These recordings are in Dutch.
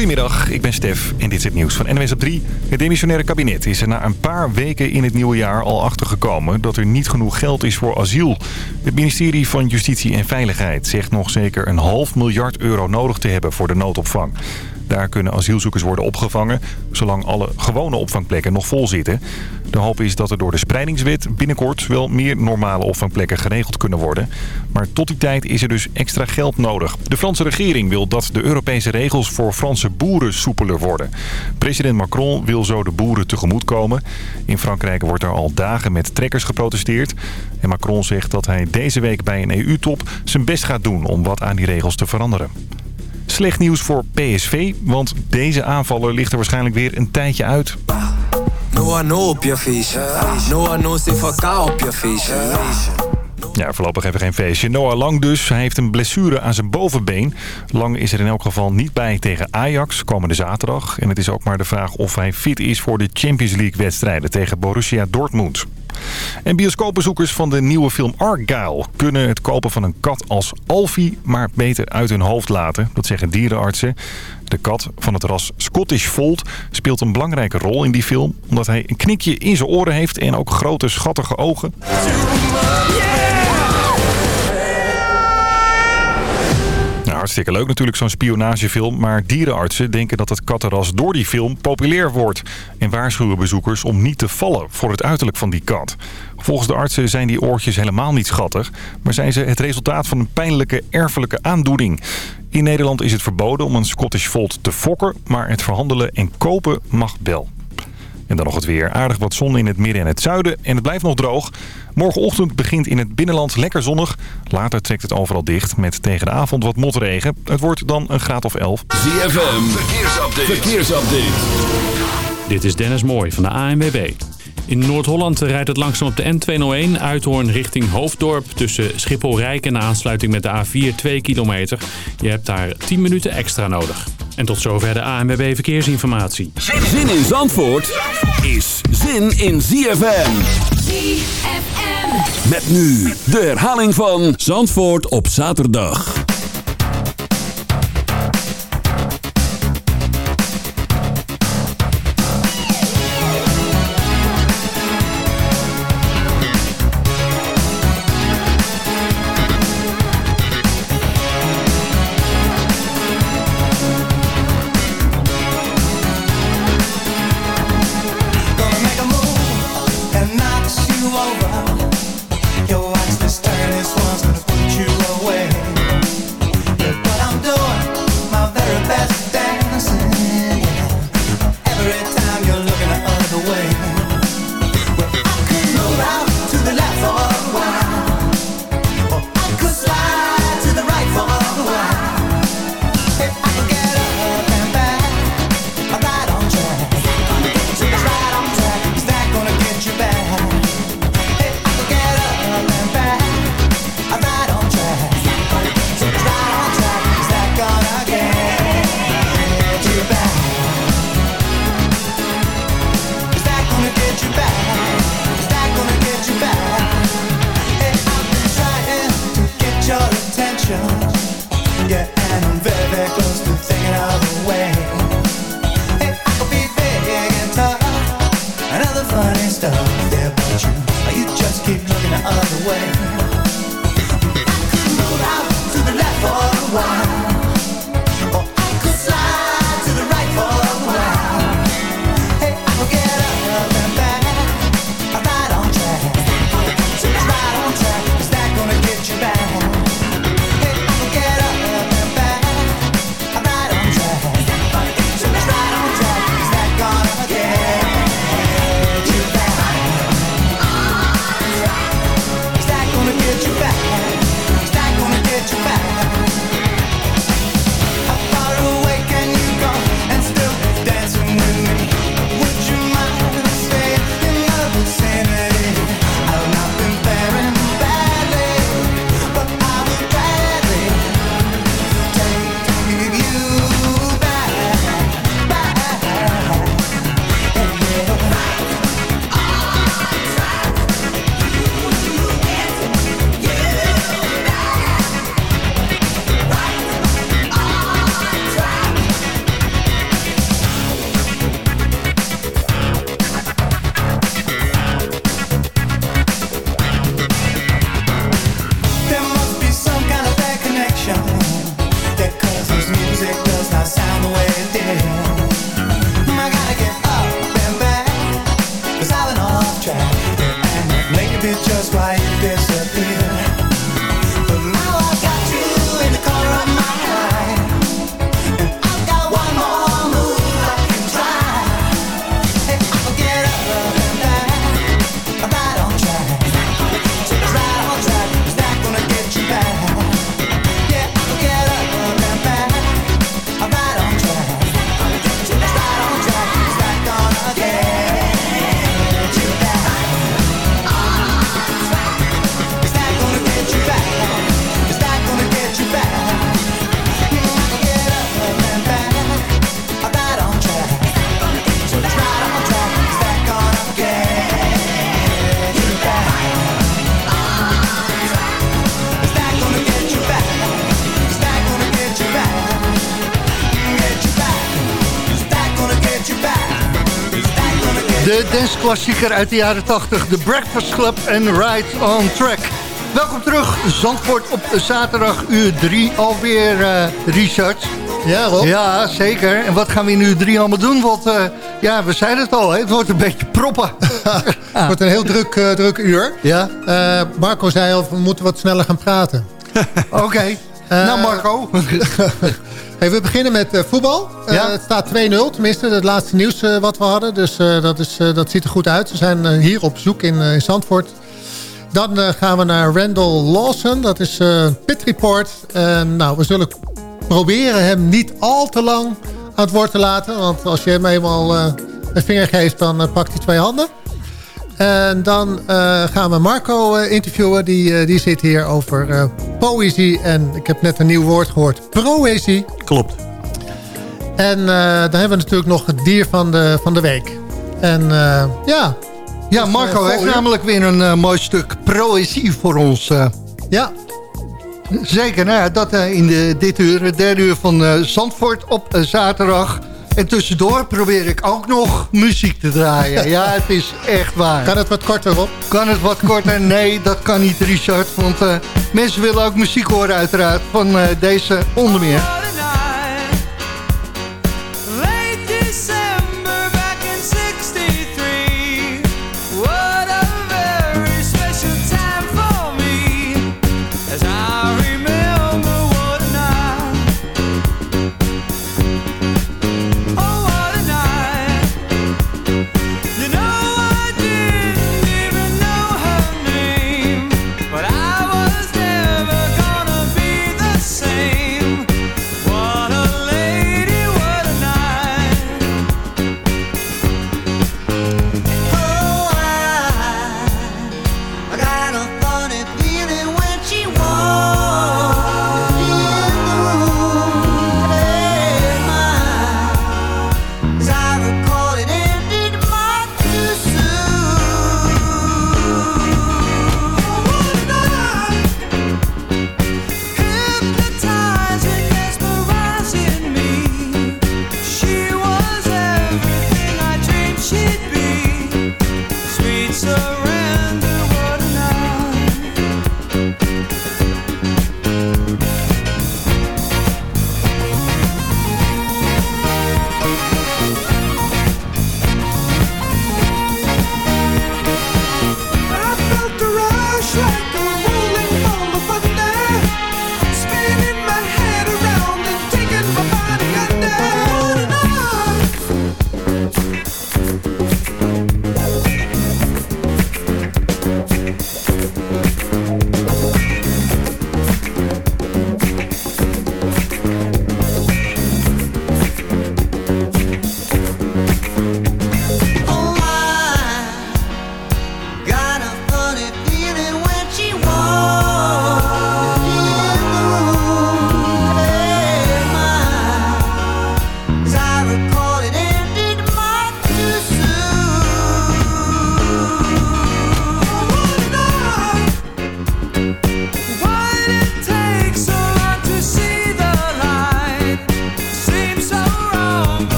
Goedemiddag, ik ben Stef en dit is het nieuws van NWS op 3. Het demissionaire kabinet is er na een paar weken in het nieuwe jaar al achtergekomen dat er niet genoeg geld is voor asiel. Het ministerie van Justitie en Veiligheid zegt nog zeker een half miljard euro nodig te hebben voor de noodopvang. Daar kunnen asielzoekers worden opgevangen, zolang alle gewone opvangplekken nog vol zitten. De hoop is dat er door de spreidingswet binnenkort wel meer normale opvangplekken geregeld kunnen worden. Maar tot die tijd is er dus extra geld nodig. De Franse regering wil dat de Europese regels voor Franse boeren soepeler worden. President Macron wil zo de boeren tegemoetkomen. In Frankrijk wordt er al dagen met trekkers geprotesteerd. En Macron zegt dat hij deze week bij een EU-top zijn best gaat doen om wat aan die regels te veranderen. Slecht nieuws voor PSV, want deze aanvaller ligt er waarschijnlijk weer een tijdje uit. Ja, voorlopig even geen feestje. Noah Lang dus. Hij heeft een blessure aan zijn bovenbeen. Lang is er in elk geval niet bij tegen Ajax komende zaterdag. En het is ook maar de vraag of hij fit is voor de Champions League wedstrijden tegen Borussia Dortmund. En bioscoopbezoekers van de nieuwe film Argyle kunnen het kopen van een kat als Alfie maar beter uit hun hoofd laten. Dat zeggen dierenartsen. De kat van het ras Scottish Fold speelt een belangrijke rol in die film... omdat hij een knikje in zijn oren heeft en ook grote schattige ogen. Hartstikke leuk natuurlijk zo'n spionagefilm. Maar dierenartsen denken dat het kattenras door die film populair wordt. En waarschuwen bezoekers om niet te vallen voor het uiterlijk van die kat. Volgens de artsen zijn die oortjes helemaal niet schattig. Maar zijn ze het resultaat van een pijnlijke erfelijke aandoening. In Nederland is het verboden om een Scottish Fold te fokken. Maar het verhandelen en kopen mag wel. En dan nog het weer. Aardig wat zon in het midden en het zuiden. En het blijft nog droog. Morgenochtend begint in het binnenland lekker zonnig. Later trekt het overal dicht met tegen de avond wat motregen. Het wordt dan een graad of 11. ZFM, verkeersupdate. verkeersupdate. Dit is Dennis Mooij van de ANWB. In Noord-Holland rijdt het langzaam op de N201 Uithoorn richting Hoofddorp... tussen Schiphol-Rijk en de aansluiting met de A4 2 kilometer. Je hebt daar 10 minuten extra nodig. En tot zover de ANWB Verkeersinformatie. Zin in Zandvoort is zin in ZFM. ZFM. Met nu de herhaling van Zandvoort op zaterdag. Hey, I could be big and tough, funny stuff. Yeah, but you, you just keep looking the other way. De danceklassieker uit de jaren 80, The Breakfast Club en Ride on Track. Welkom terug, Zandvoort op zaterdag uur 3 alweer, uh, Richard. Ja, Rob. Ja, zeker. En wat gaan we in uur 3 allemaal doen? Want uh, ja, we zeiden het al, hè? het wordt een beetje proppen. het wordt een heel druk, uh, druk uur. Ja. Marco zei al, we moeten wat sneller gaan praten. Oké. Okay. nou, Marco. Hey, we beginnen met uh, voetbal. Uh, ja? Het staat 2-0, tenminste het laatste nieuws uh, wat we hadden. Dus dat, is, dat ziet er goed uit. We zijn hier op zoek in, in Zandvoort. Dan gaan we naar Randall Lawson. Dat is pit report. nou, we zullen proberen hem niet al te lang aan het woord te laten. Want als je hem eenmaal een vinger geeft, dan pakt hij twee handen. En dan uh, gaan we Marco uh, interviewen. Die, uh, die zit hier over poëzie. En ik heb net een nieuw woord gehoord. Proëzie. Klopt. En dan hebben we natuurlijk nog het dier van de, van de week. En ja... Ja, Marco heeft namelijk weer een mooi stuk proëzie voor ons. Ja. Zeker, nou ja, dat in de, dit uur, het derde uur van Zandvoort op zaterdag... En tussendoor probeer ik ook nog muziek te draaien. Ja, het is echt waar. Kan het wat korter op? Kan het wat korter? Nee, dat kan niet, Richard. Want uh, mensen willen ook muziek horen uiteraard van uh, deze onder meer.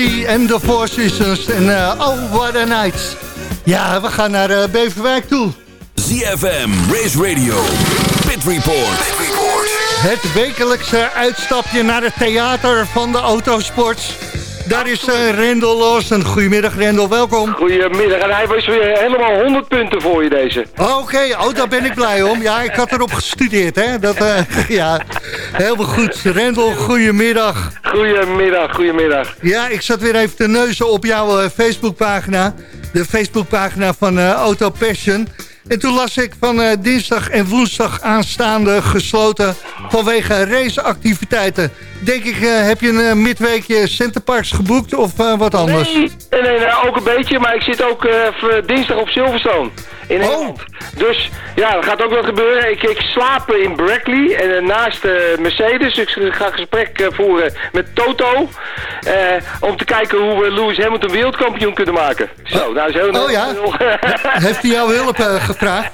En de Four Seasons. En uh, oh, what a night. Ja, we gaan naar uh, Beverwijk toe. ZFM, Race Radio, Pit Report. Pit Report. Het wekelijkse uitstapje naar het theater van de autosport. Daar is uh, Rendel Lawson. Goedemiddag Rendel, welkom. Goedemiddag, en hij was weer helemaal 100 punten voor je deze. Oké, okay. oh, daar ben ik blij om. Ja, ik had erop gestudeerd, hè. Dat, uh, ja, helemaal goed. Rendel, goedemiddag. Goedemiddag, goedemiddag. Ja, ik zat weer even te neuzen op jouw uh, Facebookpagina. De Facebookpagina van uh, Auto Passion. En toen las ik van dinsdag en woensdag aanstaande gesloten vanwege raceactiviteiten. Denk ik, heb je een midweekje Centerparks geboekt of wat anders? Nee, nee, nee, ook een beetje, maar ik zit ook dinsdag op Silverstone in oh. Dus ja, dat gaat ook wel gebeuren. Ik, ik slaap in Brackley en naast Mercedes. Ik ga gesprek voeren met Toto. om te kijken hoe we Lewis Hamilton wereldkampioen kunnen maken. Zo, nou is heel Oh ja? Heeft hij jouw hulp gevraagd?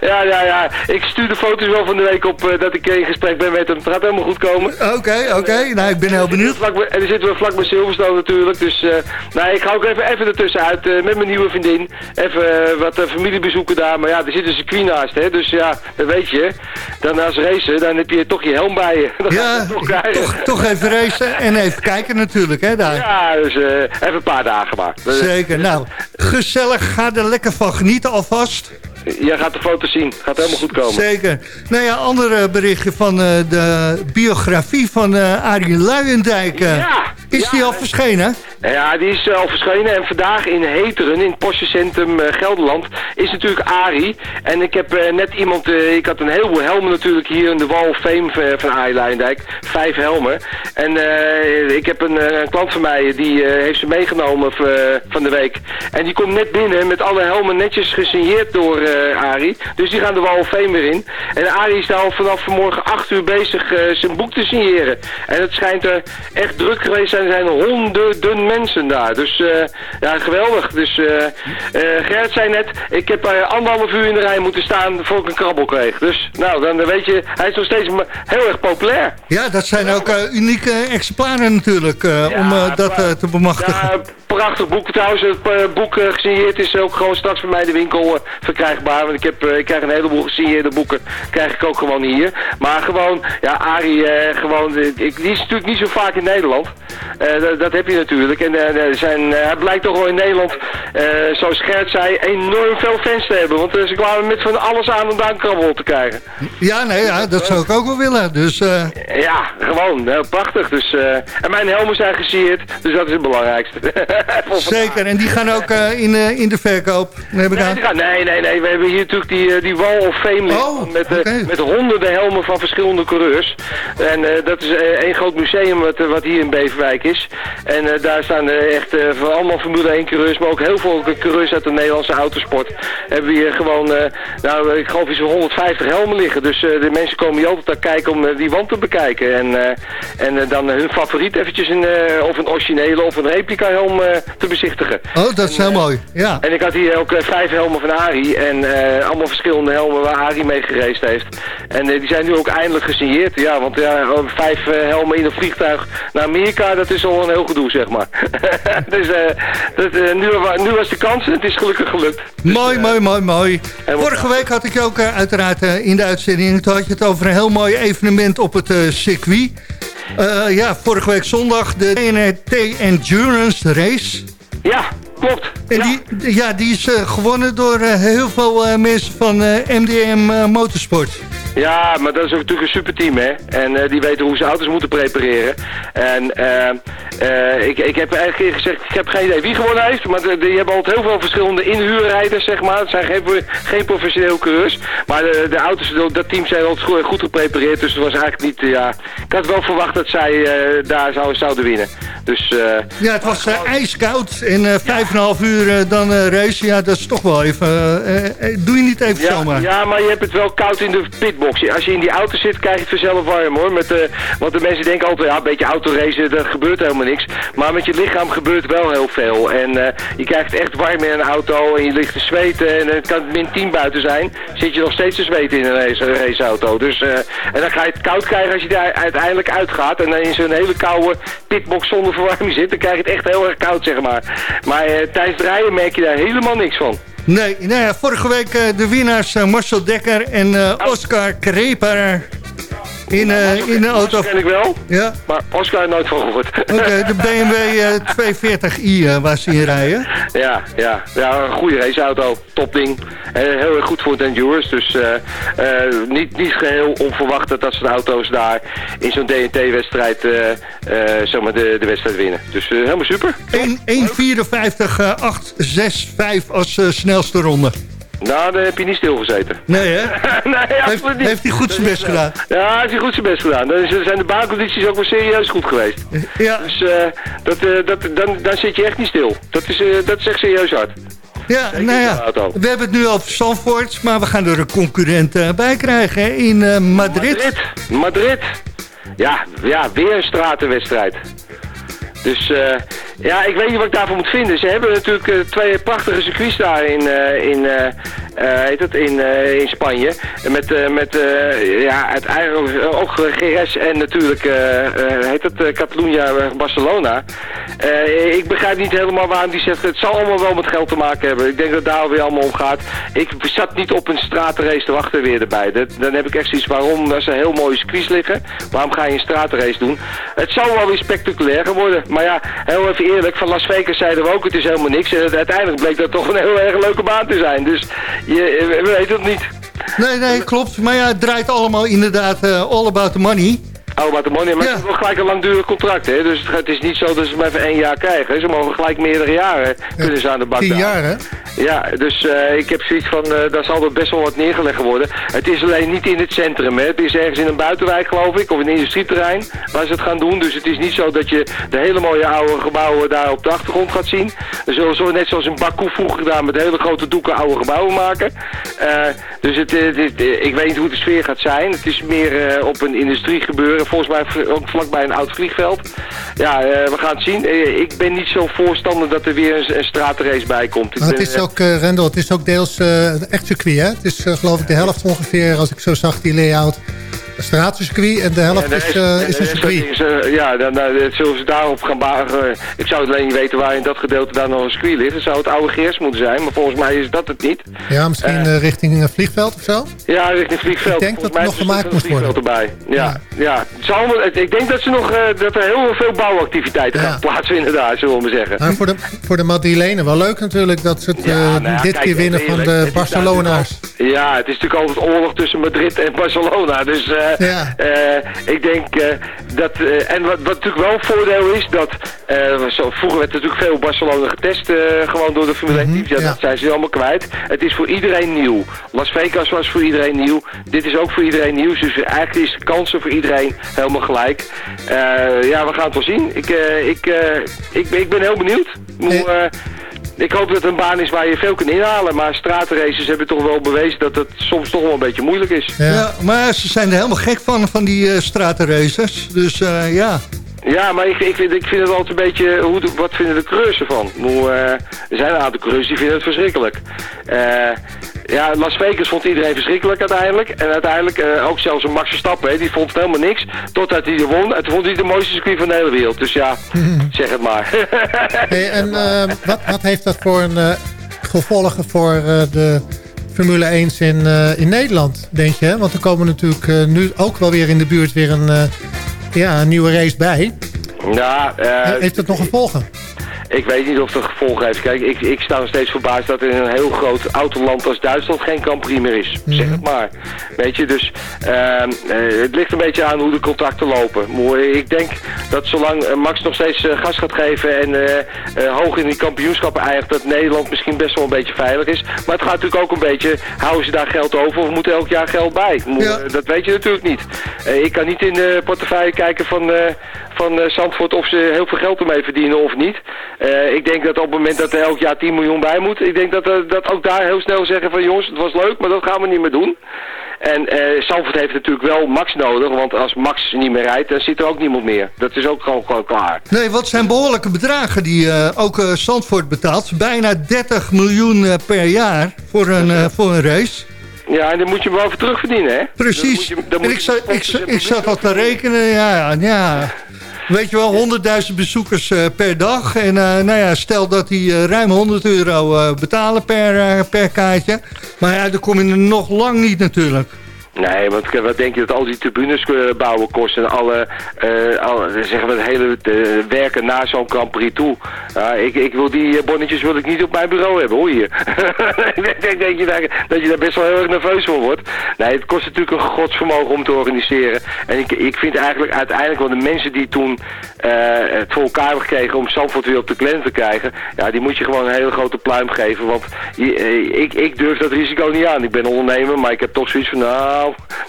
ja, ja, ja. Ik stuur de foto's wel van de week op uh, dat ik in gesprek ben met hem. Het gaat helemaal goed komen. Oké, oké. Nou, ik ben heel benieuwd. En dan zitten we vlak bij Silverstone natuurlijk. Dus uh, nou, ik ga ook even, even ertussenuit uh, met mijn nieuwe vriendin. Even wat familiebezoeken daar. Maar ja, er zit een circuit naast, hè. Dus ja, dat weet je. Dan als racen, dan heb je toch je helm bij je. Dan ja, toch, toch, toch, even racen en even kijken natuurlijk, hè, daar. Ja, dus even een paar dagen maar. Zeker. Nou, gezellig. Ga er lekker van genieten alvast. Jij gaat de foto's zien. Gaat helemaal goed komen. Zeker. Nou ja, andere berichtje van uh, de biografie van uh, Arie Luijendijk. Ja, is die al verschenen? Ja, die is al verschenen. En vandaag in Heteren, in het postcentrum Gelderland, is natuurlijk Arie. En ik heb net iemand, ik had een heleboel helmen natuurlijk hier in de Wall of Fame van Arie Luijendijk. Vijf helmen. En ik heb een, een, klant van mij, die heeft ze meegenomen van de week. En die komt net binnen met alle helmen netjes gesigneerd door Arie. Dus die gaan de Wall of Fame weer in. En Arie is daar al vanaf vanmorgen 8 uur bezig uh, zijn boek te signeren. En het schijnt er echt druk geweest zijn. Er zijn honderden mensen daar. Dus uh, ja, geweldig. Dus Gert zei net, ik heb anderhalf uur in de rij moeten staan voor ik een krabbel kreeg. Dus nou, dan weet je, hij is nog steeds heel erg populair. Ja, dat zijn ook unieke exemplaren natuurlijk, om dat te bemachtigen. Ja, prachtig boek trouwens. Het boek gesigneerd is ook gewoon straks bij mij de winkel verkrijgbaar want ik, heb, eh, ik krijg een heleboel gesigneerde boeken. Krijg ik ook gewoon hier. Maar gewoon, ja, Arie, uh, gewoon, ik, die is natuurlijk niet zo vaak in Nederland. Dat, dat, heb je natuurlijk. En zijn, hij blijkt toch wel in Nederland, zoals Gert zei, enorm veel fans te hebben. Want ze kwamen met van alles aan om daar een krabbel te krijgen. Ja, nee, ja, dat zou ik ook wel willen. Dus, Ja, gewoon, prachtig. Dus, en mijn helmen zijn gesigneerd, dus dat is het belangrijkste. Zeker, en die gaan ook in, in de verkoop, aan? Nee, nee, we hebben hier natuurlijk die, eh, die Wall of Fame oh, met, uh, met honderden helmen van verschillende coureurs. En uh, dat is één groot museum wat, wat hier in Beverwijk is. En daar staan echt voor allemaal Formule 1 coureurs, maar ook heel veel coureurs uit de Nederlandse autosport. Hebben we hier gewoon, nou ik geloof iets van 150 helmen liggen. Dus de mensen komen hier altijd naar kijken om die wand te bekijken. En, en dan hun favoriet eventjes een, of een originele of een replica helm te bezichtigen. Oh, dat is heel mooi. Ja. En ik had hier ook vijf helmen van Ari. En uh, allemaal verschillende helmen waar Arie mee gereisd heeft. En uh, die zijn nu ook eindelijk gesigneerd. Ja, want ja, vijf helmen in een vliegtuig naar Amerika, dat is al een heel gedoe, zeg maar. dus dat, nu, nu, was de kans en het is gelukkig gelukt. Dus, mooi, mooi, mooi, mooi. Vorige week had ik ook uiteraard in de uitzending... toen had je het over een heel mooi evenement op het circuit. ja, vorige week zondag de DNRT Endurance Race... Ja, klopt. En ja. Die, ja, die is uh, gewonnen door uh, heel veel uh, mensen van MDM Motorsport. Ja, maar dat is ook natuurlijk een superteam, hè. En die weten hoe ze auto's moeten prepareren. En ik, ik heb eigenlijk gezegd, ik heb geen idee wie gewonnen heeft. Maar die hebben altijd heel veel verschillende inhuurrijders, zeg maar. Het zijn geen, geen professioneel coureurs. Maar de, de auto's, dat team zijn altijd goed, goed geprepareerd. Dus het was eigenlijk niet, ja... Ik had wel verwacht dat zij daar zou, zouden winnen. Dus, ja, het was ijskoud en vijf en een half uur uh, dan uh, race, ja, dat is toch wel even... Uh, doe je niet even ja, zomaar. Ja, maar je hebt het wel koud in de Als je in die auto zit, krijg je het vanzelf warm hoor. Met, want de mensen denken altijd, ja, een beetje autoracen, er gebeurt helemaal niks. Maar met je lichaam gebeurt wel heel veel. En je krijgt echt warm in een auto en je ligt te zweten. En het kan min 10 buiten zijn, zit je nog steeds te zweten in een race, raceauto. Dus, en dan ga je het koud krijgen als je daar uiteindelijk uitgaat. En dan in zo'n hele koude pitbox zonder verwarming zit, dan krijg je het echt heel erg koud, zeg maar. Maar tijdens het rijden merk je daar helemaal niks van. Nee, nou ja, vorige week uh, de winnaars uh, Marcel Dekker en uh, Oscar Kreper in, uh, in de auto. Dat ken ik wel, ja. maar Oscar nooit van gehoord. Oké, de BMW uh, 240i waar ze in rijden. Ja, ja, ja, een goede raceauto, topding. heel erg goed voor het endurance, dus niet, niet geheel onverwacht dat dat soort auto's daar in zo'n DNT-wedstrijd zeg maar de, de wedstrijd winnen. Dus helemaal super. 1.54.865 als snelste ronde. Nou, daar heb je niet stilgezeten. Nee, hè? nee, heeft, niet. heeft hij goed zijn best gedaan? Ja, heeft hij goed zijn best gedaan. Dan zijn de baancondities ook wel serieus goed geweest. Ja. Dus uh, dat, uh, dat, dan, dan zit je echt niet stil. Dat is, uh, dat is echt serieus hard. Ja, nou ja, we hebben het nu over Zandvoort, maar we gaan er een concurrent bij krijgen in Madrid. Madrid. Madrid. Ja, ja, weer een stratenwedstrijd. Dus uh, ja, ik weet niet wat ik daarvoor moet vinden. Ze hebben natuurlijk uh, twee prachtige circuits daar in, uh, in, heet het, in, in Spanje. Met, met ja, uiteindelijk ook GS en natuurlijk, heet het, Catalunya, Barcelona. ik begrijp niet helemaal waarom die zegt, het zal allemaal wel met geld te maken hebben. Ik denk dat daar weer allemaal om gaat. Ik zat niet op een stratenrace te wachten weer erbij. Dat, dan heb ik echt zoiets, waarom, als er heel mooie circuits liggen, waarom ga je een stratenrace doen? Het zal wel weer spectaculair worden. Maar ja, heel even eerlijk, van Las Vegas zeiden we ook, het is helemaal niks. En uiteindelijk bleek dat toch een heel erg leuke baan te zijn. Dus je, we weten het niet. Nee, nee, klopt. Maar ja, het draait allemaal inderdaad uh, all about the money. About the money, maar ja. het is wel gelijk een langdurig contract, hè. Dus het is niet zo dat ze maar even één jaar krijgen. Ze mogen gelijk meerdere jaren kunnen ze aan de bak Tien jaar, hè? Ja, dus uh, ik heb zoiets van, uh, daar zal er best wel wat neergelegd worden. Het is alleen niet in het centrum, hè. Het is ergens in een buitenwijk, geloof ik, of een industrieterrein waar ze het gaan doen. Dus het is niet zo dat je de hele mooie oude gebouwen daar op de achtergrond gaat zien. Dan zullen ze net zoals in Baku vroeger gedaan met hele grote doeken oude gebouwen maken. Uh, dus het, het, het, ik weet niet hoe de sfeer gaat zijn. Het is meer op een industrie gebeuren. Volgens mij ook vlakbij een oud vliegveld. Ja, we gaan het zien. ik ben niet zo voorstander dat er weer een, een straatrace bij komt. het is ook, uh, Rendel, het is ook deels echt circuit, hè? Het is geloof ik de helft ongeveer, als ik zo zag, die layout straatcircuit en de helft is, uh, is een circuit. Is, uh, ja, dan, dan zullen ze daarop gaan bagen. Ik zou alleen niet weten waar in dat gedeelte daar nog een circuit ligt. Het zou het oude Geers moeten zijn, maar volgens mij is dat het niet. Ja, misschien uh, richting een vliegveld of zo? Ja, richting vliegveld. Ik denk dat het nog gemaakt moet worden. Erbij. Ja, ja. ja. ik denk dat, ze nog, dat er heel veel bouwactiviteiten ja. gaan plaatsvinden daar, zullen we maar zeggen. Maar voor de, voor de Madrilenen wel leuk natuurlijk dat ze het ja, nou, dit kijk, keer winnen van de Barcelona's. Ja, het is natuurlijk altijd oorlog tussen Madrid en Barcelona, dus... Ja. Uh, ik denk uh, dat, uh, en wat, wat natuurlijk wel een voordeel is, dat zo, vroeger werd natuurlijk veel Barcelona getest, gewoon door de Formule 1 teams. Ja, ja, dat zijn ze allemaal kwijt. Het is voor iedereen nieuw. Las Vegas was voor iedereen nieuw. Dit is ook voor iedereen nieuw. Dus eigenlijk is de kansen voor iedereen helemaal gelijk. ja, we gaan het wel zien. Ik, ik, ik, ben, ik ben heel benieuwd. Hoe, ik hoop dat het een baan is waar je veel kunt inhalen. Maar straatraces hebben toch wel bewezen dat het soms toch wel een beetje moeilijk is. Ja, ja maar ze zijn er helemaal gek van, van die uh, stratenraces. Dus uh, ja... Ja, maar ik, ik, vind, ik vind het altijd een beetje... Hoe, wat vinden de coureurs ervan? uh, er zijn een aantal coureurs die vinden het verschrikkelijk. Ja, Las Vegas vond iedereen verschrikkelijk uiteindelijk. En uiteindelijk uh, ook zelfs een Max Verstappen, hè, die vond helemaal niks. Totdat hij er won. En toen vond hij de mooiste circuit van de hele wereld. Dus ja, zeg het maar. hey, en uh, wat, wat heeft dat voor een, uh, gevolgen voor de Formule 1 in, in Nederland, denk je? Want er komen natuurlijk nu ook wel weer in de buurt weer een, ja, een nieuwe race bij. Ja, heeft dat nog gevolgen? Ik weet niet of het gevolgen heeft. Kijk, ik, ik sta nog steeds verbaasd dat in een heel groot autoland als Duitsland geen Grand meer is. Zeg het maar. Weet je, dus uh, het ligt een beetje aan hoe de contracten lopen. Ik denk dat zolang Max nog steeds uh, gas gaat geven en hoog in die kampioenschappen eindigt, dat Nederland misschien best wel een beetje veilig is. Maar het gaat natuurlijk ook een beetje, houden ze daar geld over of moet elk jaar geld bij? Ja. Dat weet je natuurlijk niet. ik kan niet in de portefeuille kijken van, van Zandvoort of ze heel veel geld ermee verdienen of niet. Uh, ik denk dat op het moment dat er elk jaar 10 miljoen bij moet, ik denk dat, uh, dat ook daar heel snel zeggen van jongens, het was leuk, maar dat gaan we niet meer doen. En uh, heeft natuurlijk wel Max nodig, want als Max niet meer rijdt, dan zit er ook niemand meer. Dat is ook gewoon, gewoon klaar. Nee, wat zijn behoorlijke bedragen die uh, ook uh, Zandvoort betaalt. Bijna 30 miljoen per jaar voor een, voor een race. Ja, en dan moet je wel even terugverdienen, hè? Precies. Dan moet je, dan moet ik, je ik, ik, ik zat al te rekenen, ja, ja. Weet je wel, 100.000 bezoekers uh, per dag. En uh, nou ja, stel dat die uh, ruim 100 euro betalen per, per kaartje. Maar ja, dan kom je er nog lang niet natuurlijk. Nee, want wat denk je dat al die tribunes uh, bouwen kost en alle, alle zeggen we, het hele werken na zo'n Grand Prix toe. ik, ik wil die bonnetjes wil ik niet op mijn bureau hebben hoor hier. ik denk, denk je dat je daar best wel heel erg nerveus voor wordt. Nee, het kost natuurlijk een godsvermogen om te organiseren. En ik, ik vind eigenlijk uiteindelijk wel de mensen die toen het voor elkaar hebben gekregen om Zandvoort weer op de klem te krijgen, ja, die moet je gewoon een hele grote pluim geven. Want ik, ik durf dat risico niet aan. Ik ben ondernemer, maar ik heb toch zoiets van, nou,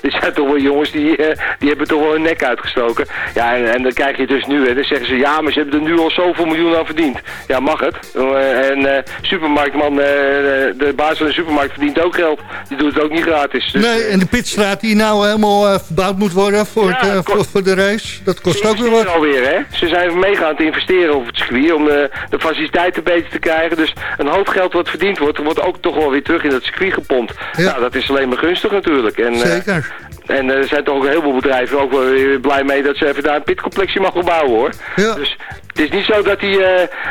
dit zijn toch wel jongens die, uh, die hebben toch wel hun nek uitgestoken. Ja, en, en, dan krijg je dus nu, hè, dan zeggen ze, ja, maar ze hebben er nu al zoveel miljoen aan verdiend. Ja, mag het. Uh, en uh, supermarktman, de baas van de supermarkt verdient ook geld. Die doet het ook niet gratis. Dus, nee, en de pitstraat die nou helemaal verbouwd moet worden voor, ja, het, voor, voor, de race, dat kost ook weer wat. alweer, hè. Ze zijn meegaan te investeren op het circuit om de, de faciliteiten beter te krijgen. Dus een hoop geld wat verdiend wordt, wordt ook toch wel weer terug in dat circuit gepompt. Ja. Nou, dat is alleen maar gunstig natuurlijk. En, 谁干什？En er zijn toch ook heel veel bedrijven ook wel weer blij mee dat ze even daar een pitcomplexje mogen bouwen hoor. Ja. Dus het is niet zo dat, die, uh,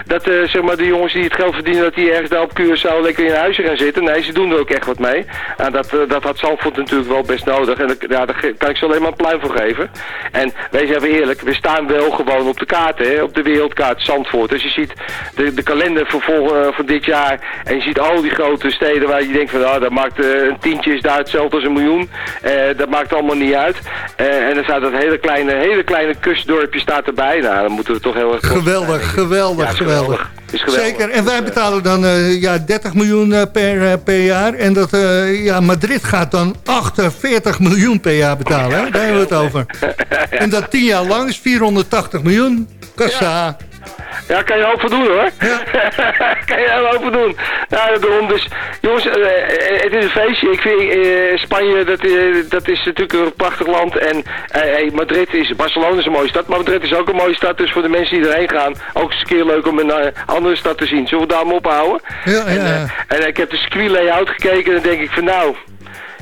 dat uh, zeg maar de jongens die het geld verdienen, dat die ergens daar op Curaçao lekker in huisje gaan zitten. Nee, ze doen er ook echt wat mee. En dat, uh, dat had Zandvoort natuurlijk wel best nodig. En ja, daar kan ik ze alleen maar een pluim voor geven. En wees even eerlijk, we staan wel gewoon op de kaart, hè, op de wereldkaart Zandvoort. Dus je ziet de, de kalender voor, voor, voor dit jaar en je ziet al die grote steden waar je denkt van, nou, dat maakt een tientje is daar hetzelfde als een miljoen. dat maakt allemaal niet uit. en dan staat dat hele kleine, hele kleine kustdorpje staat erbij. Nou, dan moeten we toch heel erg Geweldig, geweldig, geweldig. Is geweldig. Zeker, en wij betalen dan uh, ja, 30 miljoen per, per jaar. En dat, ja, Madrid gaat dan 48 miljoen per jaar betalen. Hè? Daar hebben we het over. En dat 10 jaar lang is 480 miljoen. Kassa. Ja. Ja, kan je ook voor doen hoor. Ja. kan je heel hoop voor doen. Ja, daarom dus. Jongens, uh, het is een feestje. Ik vind uh, Spanje, dat, uh, dat is natuurlijk een prachtig land. En hey, Madrid is, Barcelona is een mooie stad. Maar Madrid is ook een mooie stad. Dus voor de mensen die erheen gaan, ook eens een keer leuk om een andere stad te zien. Zullen we daar maar ophouden? Ja, ja. En, en ik heb de circuit layout gekeken en dan denk ik van nou...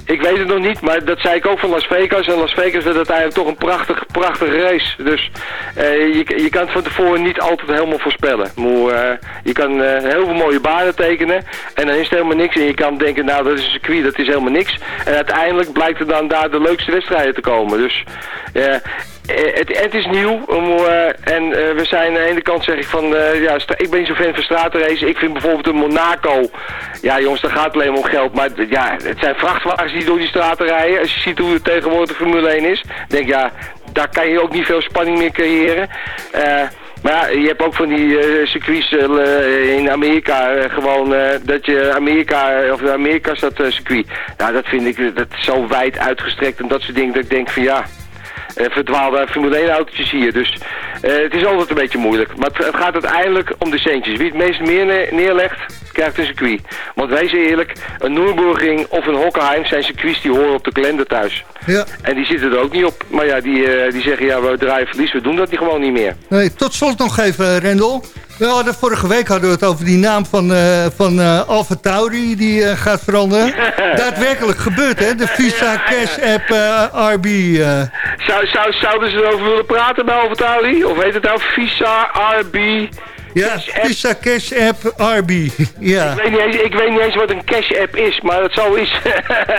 Ik weet het nog niet, maar dat zei ik ook van Las Vegas. En Las Vegas werd uiteindelijk toch een prachtig, prachtige race. Dus uh, je, je kan het van tevoren niet altijd helemaal voorspellen. Maar, uh, je kan uh, heel veel mooie banen tekenen en dan is het helemaal niks. En je kan denken, nou dat is een circuit, dat is helemaal niks. En uiteindelijk blijkt er dan daar de leukste wedstrijden te komen. Dus het, het, is nieuw uh, en uh, we zijn aan de ene kant zeg ik van, ja, ik ben niet zo fan van stratenrace. Ik vind bijvoorbeeld een Monaco, ja jongens, daar gaat het alleen om geld. Maar ja, het zijn vrachtwagens die door die straten rijden. Als je ziet hoe het tegenwoordig Formule 1 is, denk ja, daar kan je ook niet veel spanning meer creëren. Maar ja, je hebt ook van die uh, circuits in Amerika gewoon dat je Amerika, of Amerika is dat circuit. Nou, dat vind ik dat zo wijd uitgestrekt en dat soort dingen dat ik denk van ja, verdwaalde Formule 1 autootjes hier. Dus uh, het is altijd een beetje moeilijk. Maar het, het, gaat uiteindelijk om de centjes. Wie het meest meer neerlegt, krijgt een circuit. Want wees eerlijk, een Nürburgring of een Hockenheim zijn circuits die horen op de kalender thuis. Ja. En die zitten er ook niet op. Maar ja, die, uh, die zeggen ja, we draaien verlies, we doen dat niet gewoon niet meer. Nee, tot slot nog even, Rendel. We hadden, vorige week hadden we het over die naam van, uh, van uh, Alfa Tauri die uh, gaat veranderen. Daadwerkelijk gebeurt, hè? De Visa Cash App RB. Zou, zou, zouden ze erover willen praten bij Alfa Tauri? Of heet het nou Visa RB... Ja, Visa Cash App RB. Ja. Ik, weet niet eens, ik weet niet eens wat een Cash App is, maar het zal is.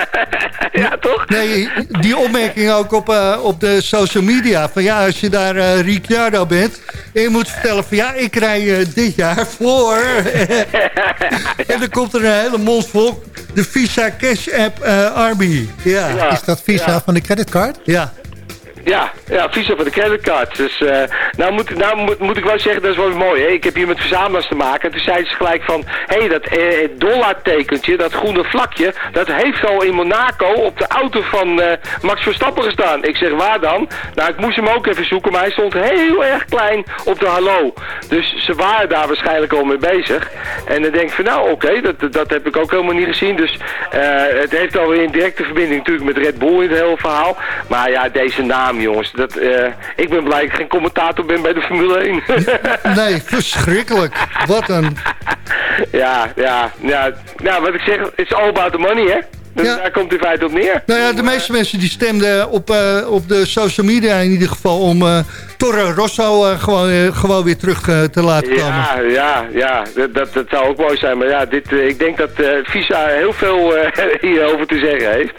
ja, toch? Nee, die opmerking ook op, uh, op de social media. Van ja, als je daar uh, Ricciardo bent... en je moet vertellen van ja, ik rij uh, dit jaar voor... en dan komt er een hele mond vol... de Visa Cash App RB. Ja. ja. Is dat Visa ja. van de creditcard? Ja. Ja, ja, Visa voor de creditcard. Dus uh, nou, moet, nou moet, ik wel zeggen, dat is wel mooi. Hè? Ik heb hier met verzamelaars te maken. En toen zeiden ze gelijk van, hé, hey, dat eh, dollartekentje, dat groene vlakje, dat heeft al in Monaco op de auto van uh, Max Verstappen gestaan. Ik zeg, waar dan? Nou, ik moest hem ook even zoeken, maar hij stond heel erg klein op de hallo. Dus ze waren daar waarschijnlijk al mee bezig. En dan denk ik van, nou, oké, dat, dat heb ik ook helemaal niet gezien. Dus uh, het heeft alweer een directe verbinding natuurlijk met Red Bull in het hele verhaal. Maar ja, deze naam jongens. Dat, uh, ik ben blij dat ik geen commentator ben bij de Formule 1. nee, verschrikkelijk. Wat een... Ja, ja, ja. Nou, wat ik zeg, it's all about the money, hè? Dus ja. daar komt in feite op neer. Nou ja, de meeste mensen die stemden op, uh, op de social media in ieder geval om uh, Torre Rosso gewoon, gewoon weer terug te laten komen. Ja, ja, ja. Dat, dat, dat, zou ook mooi zijn. Maar ja, dit, ik denk dat Visa heel veel hierover te zeggen heeft.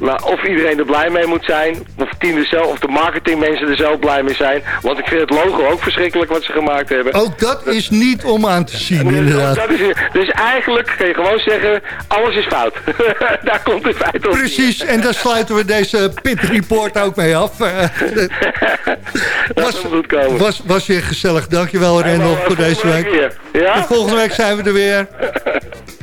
Maar of iedereen er blij mee moet zijn, of, team er zelf, of de marketingmensen er zelf blij mee zijn. Want ik vind het logo ook verschrikkelijk wat ze gemaakt hebben. Ook dat is niet om aan te zien, inderdaad. Dat is, dus eigenlijk kun je gewoon zeggen, alles is fout. Daar komt het feit op. Precies, en daar sluiten we deze pit report ook mee af. was, was, was weer gezellig. Dankjewel, Rendel, voor deze week. Ja? volgende week zijn we er weer.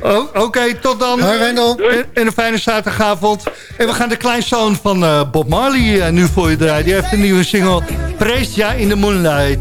Oh, Oké, tot dan. Hoi, Rendel. En een fijne zaterdagavond. En we gaan de kleinzoon van uh, Bob Marley uh, nu voor je draaien. Die heeft een nieuwe single, Praise Ja in the Moonlight.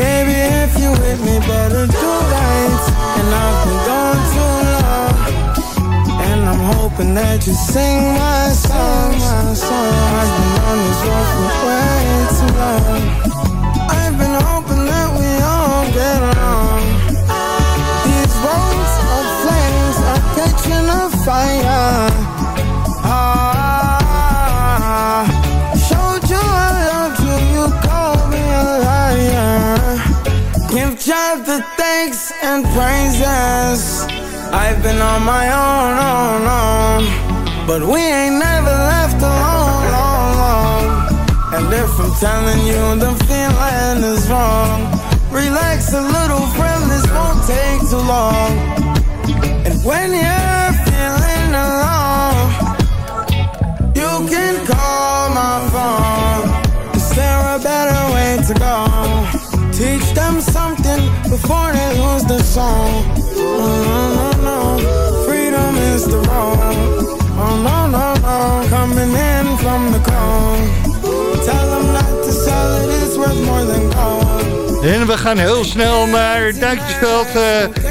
Baby, if you with me, better do right. And I've been gone too long. And I'm hoping that you sing my song, my song. I've been on this road for way too long. Praises. I've been on my own, own, own. But we ain't never left alone. And if I'm telling you the feeling is wrong Relax a little, friend, this won't take too long. And when you're feeling alone, you can call my phone. Is there a better way to go? Teach them before they lose the song. Oh, no, no, no. Freedom is the road. Oh, no, no, no. Coming in from the cold. Tell them not to sell it, it's worth more than gold. En we gaan heel snel naar Duintjesveld. Uh,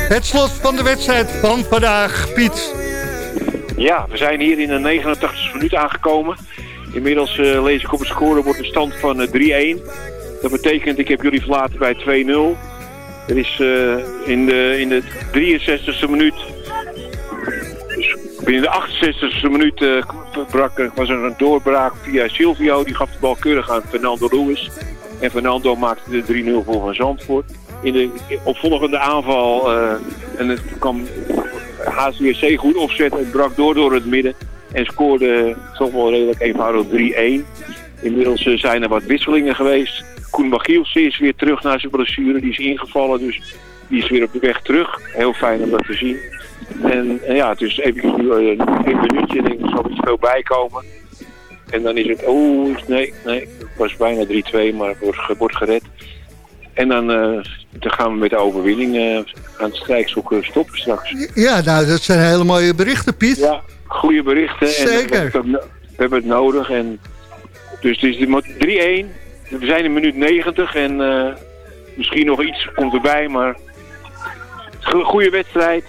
het slot van de wedstrijd van vandaag, Piet. Ja, we zijn hier in de 89e minuut aangekomen. Inmiddels uh, lees ik op het scorebord een stand van uh, 3-1. Dat betekent, ik heb jullie verlaten bij 2-0. Er is in, de, in de 63e minuut... Dus binnen de 68e minuut brak, was er een doorbraak via Silvio. Die gaf de bal keurig aan Fernando Lewis. En Fernando maakte de 3-0 voor van Zandvoort. In de opvolgende aanval uh, en het kwam HCSC goed opzetten en brak door door het midden. En scoorde toch wel redelijk eenvoudig 3-1. Inmiddels uh, zijn er wat wisselingen geweest. Koen Bagielse is weer terug naar zijn blessure. Die is ingevallen, dus die is weer op de weg terug. Heel fijn om dat te zien. En, en ja, het is even uh, een minuutje. Denk ik zal er iets veel bijkomen. En dan is het, oh nee, nee, het was bijna 3-2, maar het wordt, wordt gered. En dan, uh, dan gaan we met de overwinning uh, aan het strijkzoeken stoppen straks. Ja, nou, dat zijn hele mooie berichten, Piet. Ja, goede berichten. Zeker. En we, hebben het nodig. En, dus het is 3-1. We zijn in minuut 90 en uh, misschien nog iets komt erbij, maar goede wedstrijd.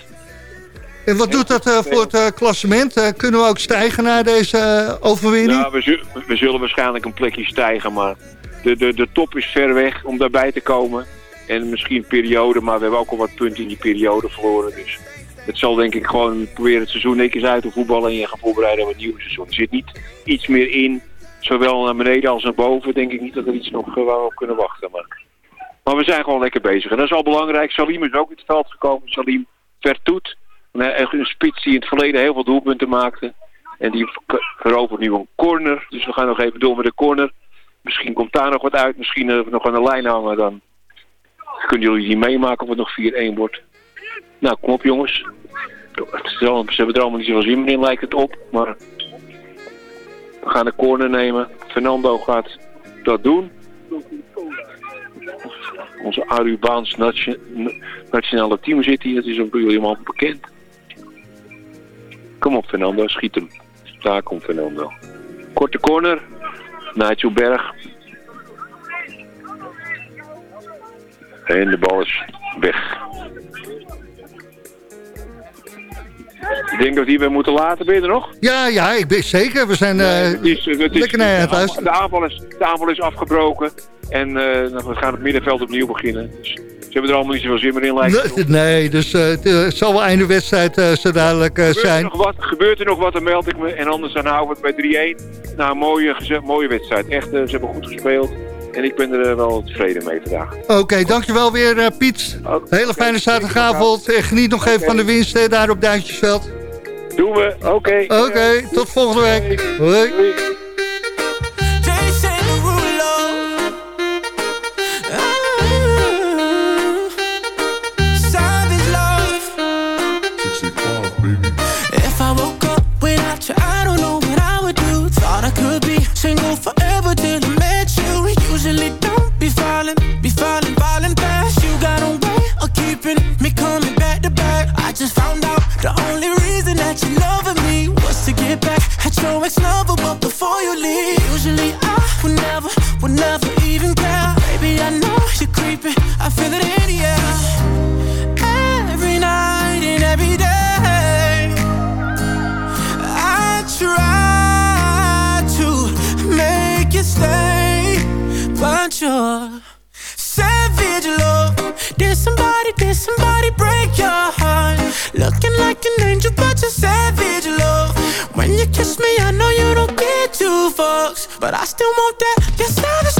En wat doet dat uh, voor het uh, klassement? Kunnen we ook stijgen na deze overwinning? Nou, we, we, zullen waarschijnlijk een plekje stijgen, maar de, de, de top is ver weg om daarbij te komen. En misschien een periode, maar we hebben ook al wat punten in die periode verloren. Dus het zal denk ik gewoon proberen het seizoen een keer uit te voetballen en je gaan voorbereiden op het nieuwe seizoen. Er zit niet iets meer in, zowel naar beneden als naar boven. Denk ik niet dat er iets nog waar we op kunnen wachten. Maar, maar we zijn gewoon lekker bezig. En dat is al belangrijk. Salim is ook in het veld gekomen. Salim Vertoet een spits die in het verleden heel veel doelpunten maakte. En die verovert nu een corner. Dus we gaan nog even door met de corner. Misschien komt daar nog wat uit. Misschien uh, nog aan de lijn hangen. Dan kunnen jullie die meemaken of het nog 4-1 wordt. Nou, kom op jongens. Ze hebben er allemaal niet zoveel zin in, lijkt het op. Maar we gaan de corner nemen. Fernando gaat dat doen. onze Arubaans nation, nationale team zit hier. Dat is ook jullie allemaal bekend. Kom op Fernando, schiet hem. Daar komt Fernando. Korte corner. Nigel Berg. En de bal is weg. Ik denk dat we hierbij moeten laten. Ben je er nog? Ja, ja, ik ben zeker. We zijn het is, het is, lekker naar het huis. De aanval, is, de aanval is afgebroken. En uh, we gaan het middenveld opnieuw beginnen. Dus ze hebben er allemaal niet zoveel zin meer in lijkt nee, nee, dus uh, het zal wel einde wedstrijd uh, zo dadelijk uh, gebeurt zijn. Er nog wat, gebeurt er nog wat, dan meld ik me. En anders dan houden we het bij 3-1. Nou, een mooie, mooie wedstrijd. Echt, ze hebben goed gespeeld. En ik ben er wel tevreden mee vandaag. Oké, okay, dankjewel weer Piet. Okay. Hele fijne zaterdagavond. En geniet nog okay. even van de winst daar op Duintjesveld. Doen we, oké. Oké, tot volgende week. Hoi. Hoi. Your ex-lover But before you leave Usually I would never, would never even care. Baby, I know you're creeping I feel it in the air Every night and every day I try to make you stay. But you're savage love Did somebody, did somebody break your heart? Looking like an angel but you're savage kiss me I know you don't get two fucks But I still want that, your savage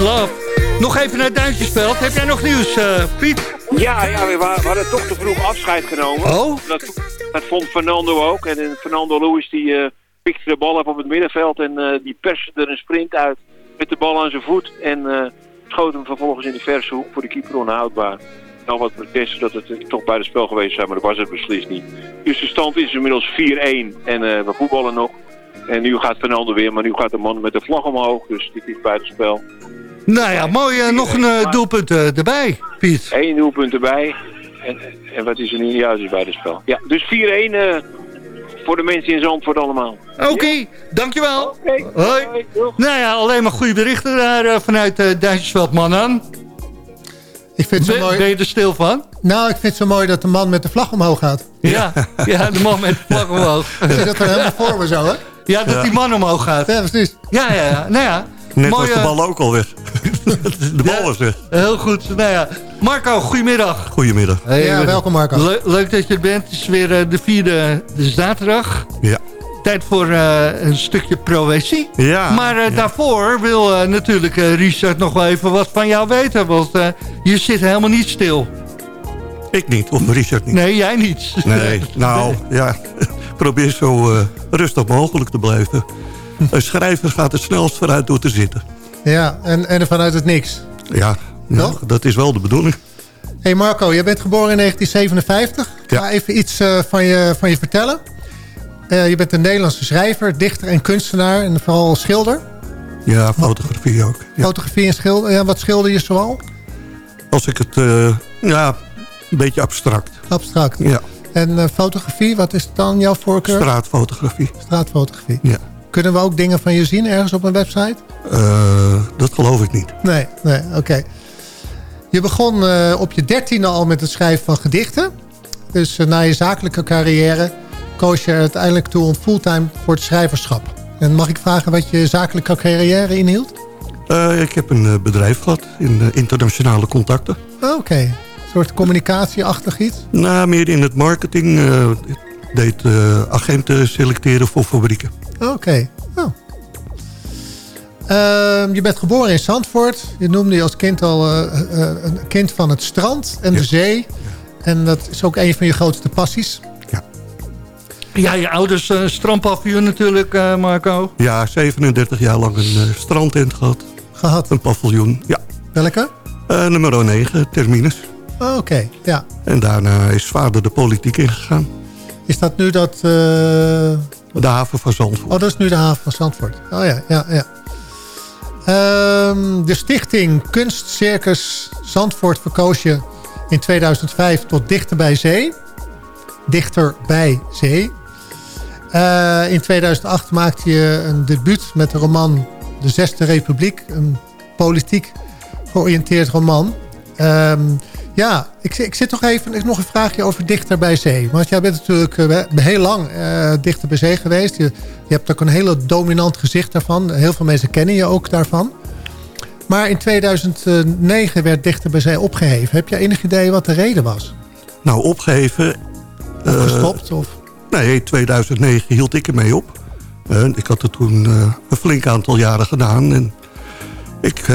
Love. Nog even naar Duintjesveld. Heb jij nog nieuws, uh, Piet? Ja, ja we, we hadden toch te vroeg afscheid genomen. Oh? Dat, dat vond Fernando ook. En, en Fernando Lewis die uh, pikte de bal op op het middenveld. En uh, die perste er een sprint uit met de bal aan zijn voet. En schoot hem vervolgens in de verse hoek voor de keeper onhoudbaar. Al wat protesten dat het toch bij het spel geweest zijn, maar dat was het beslist niet. Dus de stand is inmiddels 4-1 en we voetballen nog. En nu gaat Fernando weer, maar nu gaat de man met de vlag omhoog. Dus dit is buitenspel. Nou ja, mooi. Uh, nog een uh, doelpunt uh, erbij, Piet. Eén doelpunt erbij. En, en wat is er nu juist is buitenspel? Ja, dus 4-1 voor de mensen in Zandvoort allemaal. Oké, okay, ja. dankjewel. Okay. Hoi. Hoi. Nou ja, alleen maar goede berichten daar vanuit uh, Duitsersveld, mannen. Ik vind het zo mooi... Ben je er stil van? Nou, ik vind het zo mooi dat de man met de vlag omhoog gaat. Ja, ja de man met de vlag omhoog. Ik zie dat er helemaal voor me zo, hè? Ja, dat ja. die man omhoog gaat. Ja, precies. Ja, ja, ja. Nou ja. Net Mooie... was de bal ook al weg. de bal ja, was weg. Heel goed. Nou ja. Marco, goedemiddag. Goedemiddag. Hey, ja, welkom Marco. Le leuk dat je er bent. Het is weer uh, de vierde de zaterdag. Ja. Tijd voor uh, een stukje proëzie. Ja. Maar uh, ja. daarvoor wil natuurlijk Richard nog wel even wat van jou weten. Want je zit helemaal niet stil. Ik niet, of Richard niet. Nee, jij niet. Nee, nou, ja. Probeer zo rustig mogelijk te blijven. Een schrijver gaat het snelst vooruit door te zitten. Ja, en, en vanuit het niks. Ja, ja dat is wel de bedoeling. hey Marco, je bent geboren in 1957. Ik ga even iets uh, van, je, van je vertellen. Uh, je bent een Nederlandse schrijver, dichter en kunstenaar. En vooral schilder. Ja, fotografie ook. Ja. Fotografie en schilder. Ja, wat schilder je zoal? Als ik het... Uh, ja, een beetje abstract. Abstract. Ja. En fotografie, wat is dan jouw voorkeur? Straatfotografie. Straatfotografie. Ja. Kunnen we ook dingen van je zien ergens op een website? Uh, dat geloof ik niet. Nee, nee oké. Okay. Je begon uh, op je dertiende al met het schrijven van gedichten. Dus na je zakelijke carrière koos je er uiteindelijk toe om fulltime voor het schrijverschap. En mag ik vragen wat je zakelijke carrière inhield? ik heb een bedrijf gehad in internationale contacten. Oké soort communicatieachtig iets? Nou, meer in het marketing. Deed uh, agenten selecteren voor fabrieken. Oké. Okay. Oh. Uh, je bent geboren in Zandvoort. Je noemde je als kind al uh, een kind van het strand en ja. de zee. En dat is ook een van je grootste passies. Ja. Ja, je ouders uh, strandpaviljoen natuurlijk, Marco. Ja, 37 jaar lang een strandtent gehad. Gehad? Een paviljoen, ja. Welke? nummer 9, Terminus. Oh, Oké, ja. En daarna is vader de politiek ingegaan. Is dat nu dat... Uh... De haven van Zandvoort. Oh, dat is nu de haven van Zandvoort. Oh ja, ja, ja. Um, de stichting Kunstcircus Zandvoort verkoos je in 2005 tot Dichter bij Zee. Dichter bij Zee. Uh, in 2008 maakte je een debuut met de roman De Zesde Republiek. Een politiek georiënteerd roman. Um, ja, ik, ik zit toch even nog een vraagje over Dichter bij Zee. Want jij bent natuurlijk uh, heel lang uh, Dichter bij Zee geweest. Je, je hebt ook een hele dominant gezicht daarvan. Heel veel mensen kennen je ook daarvan. Maar in 2009 werd Dichter bij Zee opgeheven. Heb je enig idee wat de reden was? Nou, opgeheven... Of uh, gestopt? Of? Nee, in 2009 hield ik ermee op. ik had het toen een flink aantal jaren gedaan. En ik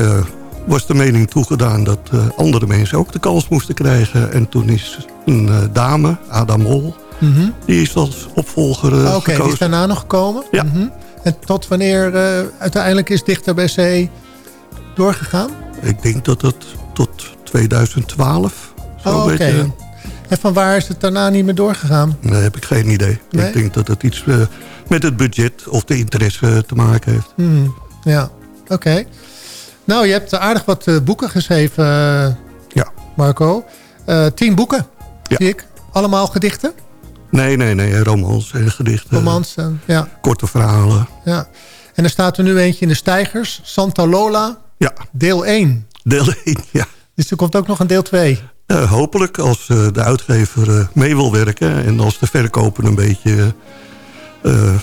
was de mening toegedaan dat uh, andere mensen ook de kans moesten krijgen. En toen is een uh, dame, Ada Mol, mm -hmm. die is als opvolger uh, Oké, okay, die is daarna nog gekomen? Ja. Mm -hmm. En tot wanneer uiteindelijk is Dichter bij Zee doorgegaan? Ik denk dat het tot 2012 zo oh, okay. beetje... En van waar is het daarna niet meer doorgegaan? Nee, heb ik geen idee. Nee? Ik denk dat het iets met het budget of de interesse te maken heeft. Mm, ja, oké. Okay. Nou, je hebt aardig wat uh, boeken geschreven, ja. Marco. Uh, tien boeken, ja. zie ik. Allemaal gedichten? Nee, nee, nee. Romans en gedichten. Romans, ja. Korte verhalen. Ja. En er staat er nu eentje in de stijgers. Santa Lola, ja. deel 1. Deel 1, ja. Dus er komt ook nog een deel 2. Uh, hopelijk, als uh, de uitgever uh, mee wil werken... en als de verkoper een beetje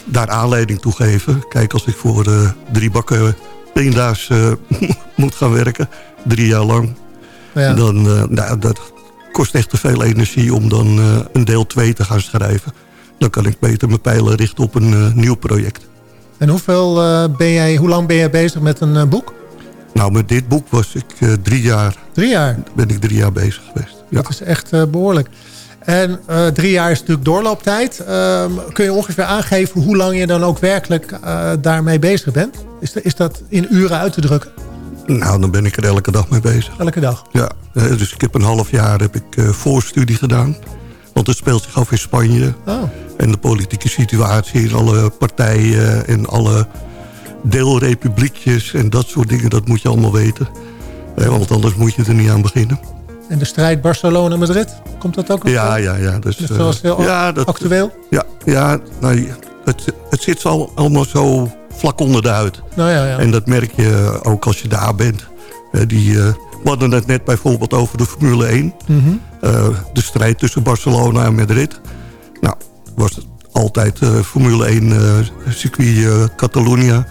daar aanleiding toe geven. Kijk, als ik voor drie bakken eendaags uh, moet gaan werken, drie jaar lang... Ja. dan uh, nou, dat kost echt te veel energie om dan uh, een deel 2 te gaan schrijven. Dan kan ik beter mijn pijlen richten op een nieuw project. En hoeveel, ben jij, hoe lang ben jij bezig met een boek? Nou, met dit boek was ik drie jaar. Drie jaar? Ben ik drie jaar bezig geweest. Ja. Dat is echt behoorlijk. En uh, drie jaar is natuurlijk doorlooptijd. Uh, kun je ongeveer aangeven hoe lang je dan ook werkelijk uh, daarmee bezig bent? Is, is, dat in uren uit te drukken? Nou, dan ben ik er elke dag mee bezig. Elke dag? Ja, dus ik heb een half jaar heb ik, voorstudie gedaan. Want het speelt zich af in Spanje. Oh. En de politieke situatie in alle partijen en alle deelrepubliekjes en dat soort dingen, dat moet je allemaal weten. want anders moet je er niet aan beginnen. En de strijd Barcelona-Madrid, komt dat ook Ja, ja, ja. Dus, dus zoals heel ja, dat, actueel? Ja, ja nou, het, het zit al, allemaal zo vlak onder de huid. Nou, ja, ja. En dat merk je ook als je daar bent. Die, uh, we hadden het net bijvoorbeeld over de Formule 1. Mm -hmm. uh, de strijd tussen Barcelona en Madrid. Nou, was het altijd Formule 1 circuit Catalonia.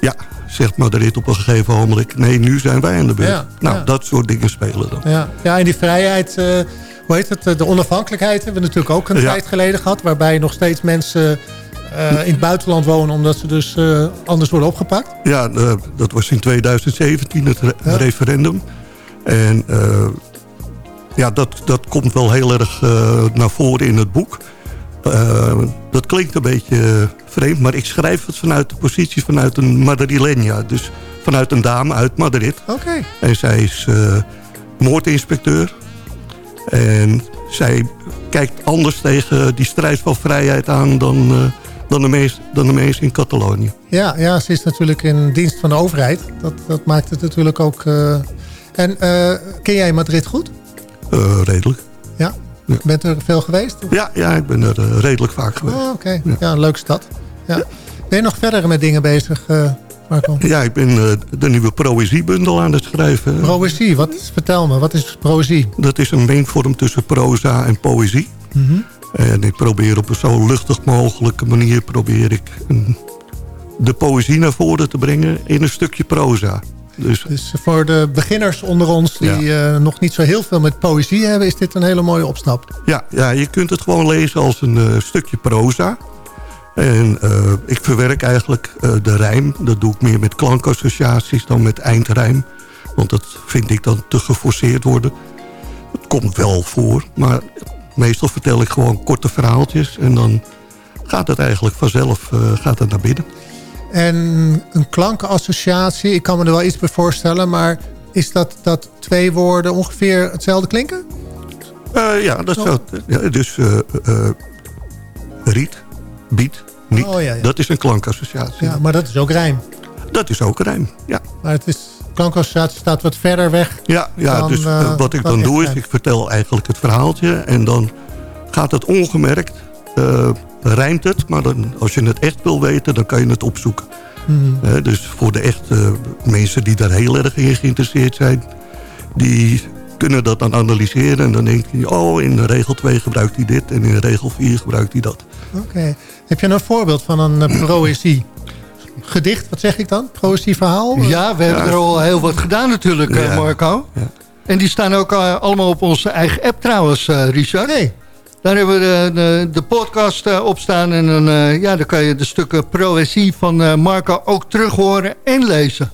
Ja, zegt Madrid op een gegeven moment... nee, nu zijn wij aan de beurt. Ja, nou, ja. dat soort dingen spelen dan. Ja, ja en die vrijheid, uh, hoe heet het, de onafhankelijkheid... hebben we natuurlijk ook een tijd geleden gehad... waarbij nog steeds mensen uh, in het buitenland wonen... omdat ze dus uh, anders worden opgepakt. Ja, dat was in 2017 het re referendum. En ja, dat, dat komt wel heel erg naar voren in het boek. Dat klinkt een beetje vreemd, maar ik schrijf het vanuit de positie vanuit een Madrileña. Dus vanuit een dame uit Madrid. Oké. En zij is moordinspecteur. En zij kijkt anders tegen die strijd van vrijheid aan dan, uh, dan, de meest, dan de mensen in Catalonië. Ja, ja, ze is natuurlijk in dienst van de overheid. Dat, dat maakt het natuurlijk ook... En ken jij Madrid goed? redelijk. Ja? Ja? Bent er veel geweest? Ja, ja, ik ben er redelijk vaak geweest. Oh, Oké, okay. ja. ja, leuke stad. Ja. Ben je nog verder met dingen bezig, Marco? Ja, ik ben uh, de nieuwe Proëziebundel aan het schrijven. Proëzie, wat is, vertel me, wat is Proëzie? Dat is een mengvorm tussen proza en poëzie. Mm -hmm. En ik probeer op een zo luchtig mogelijke manier... probeer ik een, de poëzie naar voren te brengen in een stukje proza. Dus, dus voor de beginners onder ons die ja. uh, nog niet zo heel veel met poëzie hebben... is dit een hele mooie opstap. Ja, ja je kunt het gewoon lezen als een uh, stukje proza. En uh, ik verwerk eigenlijk de rijm. Dat doe ik meer met klankassociaties dan met eindrijm. Want dat vind ik dan te geforceerd worden. Het komt wel voor, maar meestal vertel ik gewoon korte verhaaltjes. En dan gaat het eigenlijk vanzelf gaat het naar binnen. En een klankenassociatie, ik kan me er wel iets bij voorstellen... maar is dat dat twee woorden ongeveer hetzelfde klinken? ja, dat zou... Ja, dus riet, biet, niet. Oh, ja, ja. Dat is een klankassociatie. Ja, maar dat is ook rijm. Dat is ook rijm, ja. Maar het is, klankassociatie staat wat verder weg. Ja, ja dan, dus uh, wat ik dan doe is, ik vertel eigenlijk het verhaaltje... en dan gaat het ongemerkt, uh, rijmt het... maar dan, als je het echt wil weten, dan kan je het opzoeken. Mm. Uh, dus voor de echte mensen die daar heel erg in geïnteresseerd zijn... die kunnen dat dan analyseren en dan denk je... oh, in regel 2 gebruikt hij dit en in regel 4 gebruikt hij dat. Oké. Okay. Heb je een voorbeeld van een uh, proëzie? Gedicht, wat zeg ik dan? Proëzieverhaal? Ja, we hebben ja. er al heel wat gedaan natuurlijk, ja. Marco. Ja. En die staan ook uh, allemaal op onze eigen app trouwens, uh, Richard. Nee. Daar hebben we de, de, de podcast uh, op staan. En dan, uh, ja, dan kan je de stukken proëzie van Marco ook terug horen en lezen.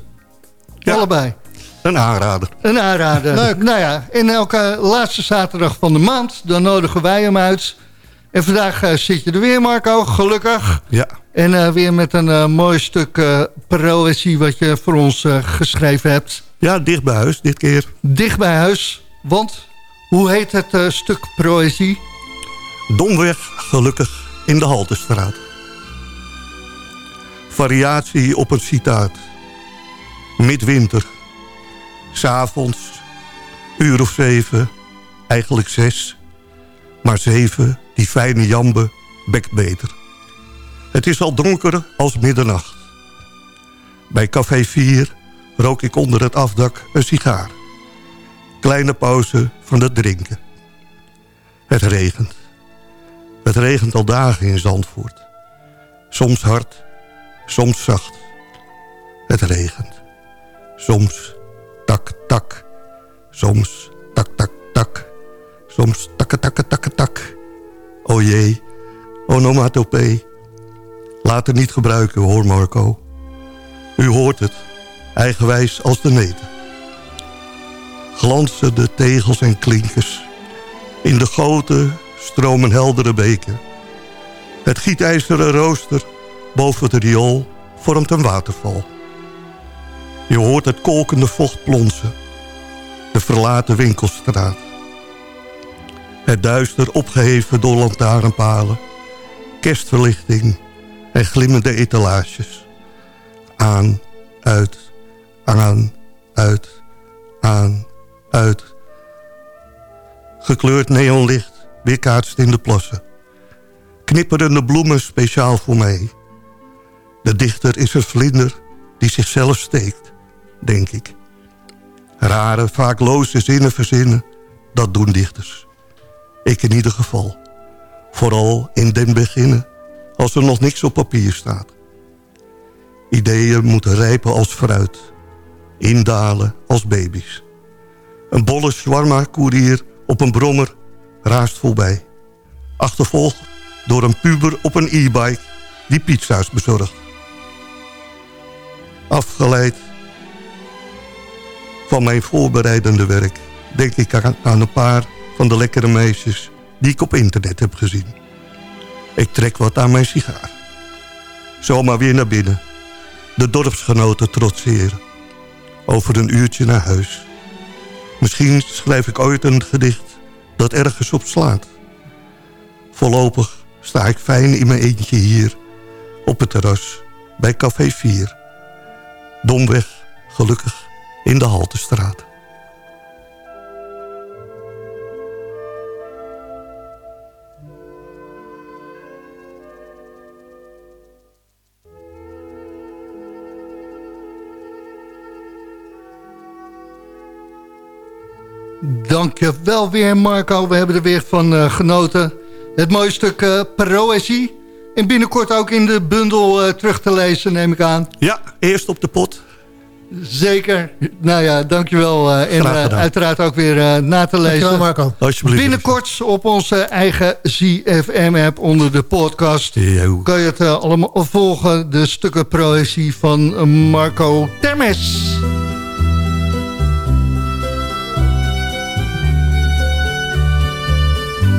Ja. Allebei. Een aanrader. Een aanrader. Leuk. Nou ja, in elke laatste zaterdag van de maand, dan nodigen wij hem uit. En vandaag uh, zit je er weer, Marco, gelukkig. Ja. En uh, weer met een uh, mooi stuk proëzie wat je voor ons geschreven hebt. Ja, dicht bij huis, dit keer. Dicht bij huis, want hoe heet het stuk proëzie? Domweg, gelukkig, in de Haltestraat. Variatie op een citaat. Midwinter. S'avonds, uur of zeven, eigenlijk zes. Maar zeven, die fijne jambe, bekt beter. Het is al donker als middernacht. Bij café 4 rook ik onder het afdak een sigaar. Kleine pauze van het drinken. Het regent. Het regent al dagen in Zandvoort. Soms hard, soms zacht. Het regent. Soms tak, tak. Soms tak, tak, tak. Soms takke, takke, tak. O jee, onomatopee. Laat het niet gebruiken hoor Marco. U hoort het, eigenwijs als de neten. Glansen de tegels en klinkers. In de goten stromen heldere beken. Het gietijzeren rooster boven het riool vormt een waterval. Je hoort het kolkende vocht plonsen. De verlaten winkelstraat. Het duister opgeheven door lantaarnpalen. Kerstverlichting en glimmende etalages. Aan, uit, aan, uit, aan, uit. Gekleurd neonlicht weerkaatst in de plassen. Knipperende bloemen speciaal voor mij. De dichter is een vlinder die zichzelf steekt, denk ik. Rare, vaak loze zinnen verzinnen, dat doen dichters. Ik in ieder geval. Vooral in den beginnen, als er nog niks op papier staat. Ideeën moeten rijpen als fruit. Indalen als baby's. Een bolle shawarma-koerier op een brommer raast voorbij. Achtervolgd door een puber op een e-bike die pizza's bezorgt. Afgeleid van mijn voorbereidende werk... denk ik aan een paar van de lekkere meisjes die ik op internet heb gezien. Ik trek wat aan mijn sigaar. Zomaar weer naar binnen. De dorpsgenoten trotseren. Over een uurtje naar huis. Misschien schrijf ik ooit een gedicht dat ergens op slaat. Voorlopig sta ik fijn in mijn eentje hier... op het terras bij Café 4. Domweg, gelukkig, in de Haltestraat. Dankjewel weer Marco, we hebben er weer van uh, genoten. Het mooie stuk uh, proëzie. En binnenkort ook in de bundel uh, terug te lezen, neem ik aan. Ja, eerst op de pot. Zeker. Nou ja, dankjewel. Uh, en uh, uiteraard ook weer uh, na te lezen. Dankjewel Marco. Alsjeblieft. Binnenkort op onze eigen ZFM-app onder de podcast. Yo. Kan je het allemaal volgen. De stukken proëzie van Marco Termes.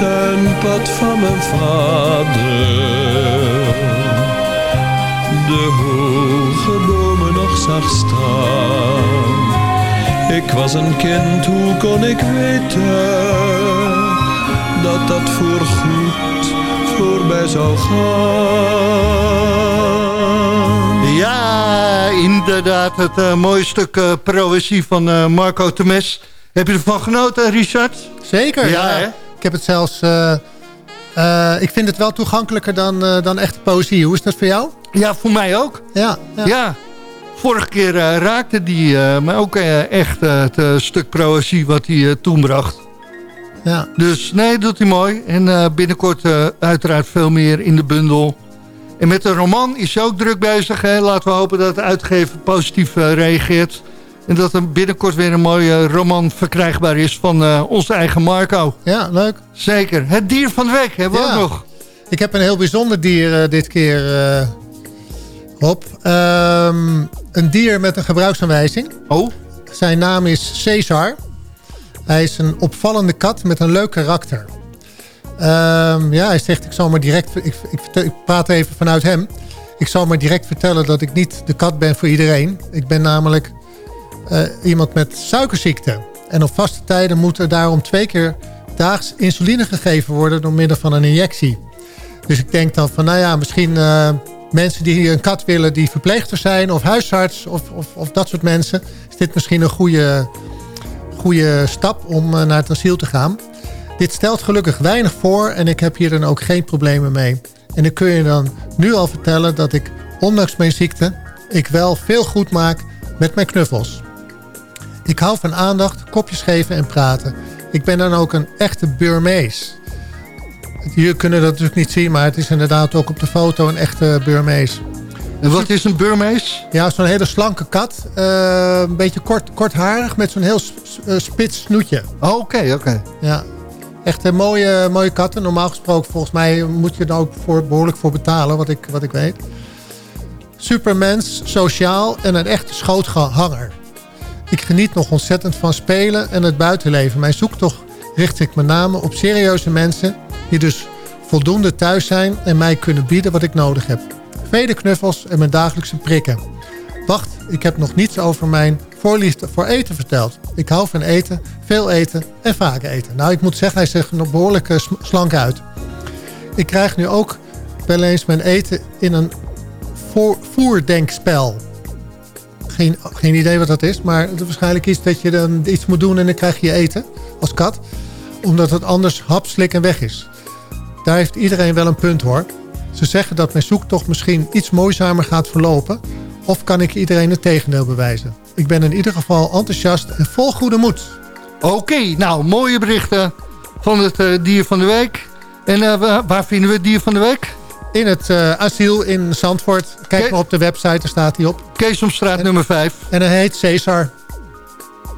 tuinpad van mijn vader de hoge bomen nog zag staan. Ik was een kind, hoe kon ik weten dat dat voorgoed voorbij zou gaan? Ja, inderdaad, het uh, mooie stuk uh, proëzie van uh, Marco Temes. Heb je ervan genoten, Richard? Zeker, ja. ja. Ik heb het zelfs... ik vind het wel toegankelijker dan, dan echte poëzie. Hoe is dat voor jou? Ja, voor mij ook. Ja. ja. ja. Vorige keer uh, raakte die uh, me ook uh, echt het stuk proëzie wat hij toen bracht. Ja. Dus nee, doet hij mooi. En binnenkort uiteraard veel meer in de bundel. En met de roman is hij ook druk bezig. Hè? Laten we hopen dat het uitgever positief reageert. En dat er binnenkort weer een mooie roman verkrijgbaar is van onze eigen Marco. Ja, leuk. Zeker. Het dier van de week hebben we ja. ook nog. Ik heb een heel bijzonder dier dit keer Hop. Ehm, een dier met een gebruiksaanwijzing. Oh. Zijn naam is Caesar. Hij is een opvallende kat met een leuk karakter. Ehm, ja, hij zegt, ik zal maar direct... Ik, ik, ik, praat even vanuit hem. Ik zal maar direct vertellen dat ik niet de kat ben voor iedereen. Ik ben namelijk iemand met suikerziekte. En op vaste tijden moet er daarom twee keer daags insuline gegeven worden... door middel van een injectie. Dus ik denk dan van, nou ja, misschien... Uh, mensen die een kat willen die verpleegster zijn... of huisarts of, of, of dat soort mensen... is dit misschien een goede, goede stap om uh, naar het asiel te gaan. Dit stelt gelukkig weinig voor en ik heb hier dan ook geen problemen mee. En ik kun je dan nu al vertellen dat ik, ondanks mijn ziekte... ik wel veel goed maak met mijn knuffels. Ik hou van aandacht, kopjes geven en praten. Ik ben dan ook een echte Burmees. Jullie kunnen dat natuurlijk niet zien, maar het is inderdaad ook op de foto een echte Burmees. En wat is een Burmees? Ja, zo'n hele slanke kat. Uh, een beetje kort, kortharig met zo'n heel uh, spits snoetje. Oké, oh, oké. Okay. Ja, echt een mooie, mooie katten. Normaal gesproken, volgens mij moet je er ook voor, behoorlijk voor betalen, wat ik, wat ik weet. Supermens, sociaal en een echte schoothanger. Ik geniet nog ontzettend van spelen en het buitenleven. Mijn zoektocht richt ik met name op serieuze mensen... die dus voldoende thuis zijn en mij kunnen bieden wat ik nodig heb. Vele knuffels en mijn dagelijkse prikken. Wacht, ik heb nog niets over mijn voorliefde voor eten verteld. Ik hou van eten, veel eten en vaak eten. Nou, ik moet zeggen, hij er nog behoorlijk uh, slank uit. Ik krijg nu ook wel eens mijn eten in een voerdenkspel geen, geen idee wat dat is. Maar het waarschijnlijk is dat je dan iets moet doen en dan krijg je eten als kat. Omdat het anders hap, slik en weg is. Daar heeft iedereen wel een punt hoor. Ze zeggen dat mijn zoektocht misschien iets moeizamer gaat verlopen. Of kan ik iedereen het tegendeel bewijzen? Ik ben in ieder geval enthousiast en vol goede moed. Oké, nou mooie berichten van het uh, dier van de week. En uh, waar vinden we het dier van de week? in het uh, asiel in Zandvoort. Kijk maar op de website, daar staat hij op. Keesomstraat nummer 5. En hij heet Cesar.